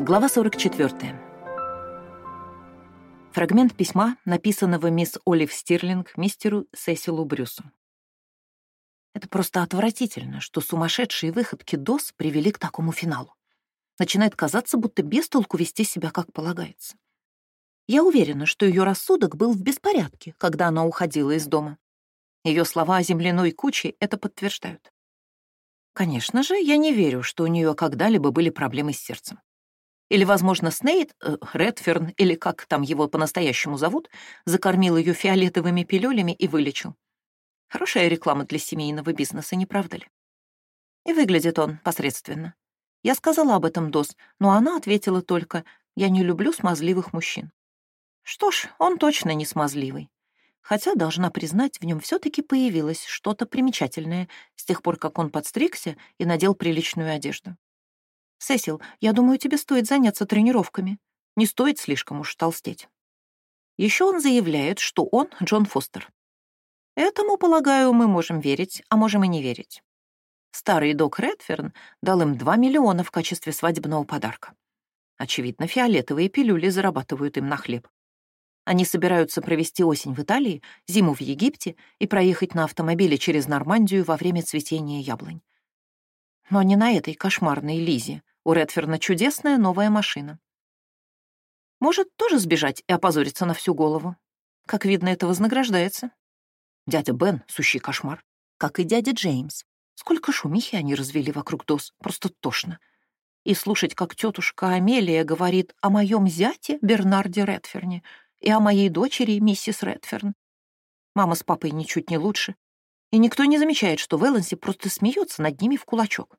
Глава 44. Фрагмент письма, написанного мисс Олив Стирлинг мистеру Сесилу Брюсу. Это просто отвратительно, что сумасшедшие выходки ДОС привели к такому финалу. Начинает казаться, будто без толку вести себя как полагается. Я уверена, что ее рассудок был в беспорядке, когда она уходила из дома. Ее слова о земляной куче это подтверждают. Конечно же, я не верю, что у нее когда-либо были проблемы с сердцем. Или, возможно, Снейд, э, Редферн, или как там его по-настоящему зовут, закормил ее фиолетовыми пилюлями и вылечил. Хорошая реклама для семейного бизнеса, не правда ли? И выглядит он посредственно. Я сказала об этом Дос, но она ответила только «Я не люблю смазливых мужчин». Что ж, он точно не смазливый. Хотя, должна признать, в нем все таки появилось что-то примечательное с тех пор, как он подстригся и надел приличную одежду. «Сесил, я думаю, тебе стоит заняться тренировками. Не стоит слишком уж толстеть». Еще он заявляет, что он Джон Фостер. Этому, полагаю, мы можем верить, а можем и не верить. Старый док Редферн дал им 2 миллиона в качестве свадебного подарка. Очевидно, фиолетовые пилюли зарабатывают им на хлеб. Они собираются провести осень в Италии, зиму в Египте и проехать на автомобиле через Нормандию во время цветения яблонь. Но не на этой кошмарной Лизе. У Редферна чудесная новая машина. Может, тоже сбежать и опозориться на всю голову. Как видно, это вознаграждается. Дядя Бен — сущий кошмар. Как и дядя Джеймс. Сколько шумихи они развели вокруг Дос, просто тошно. И слушать, как тетушка Амелия говорит о моем зяте Бернарде Редферне и о моей дочери миссис Редферн. Мама с папой ничуть не лучше, и никто не замечает, что Вэланси просто смеется над ними в кулачок.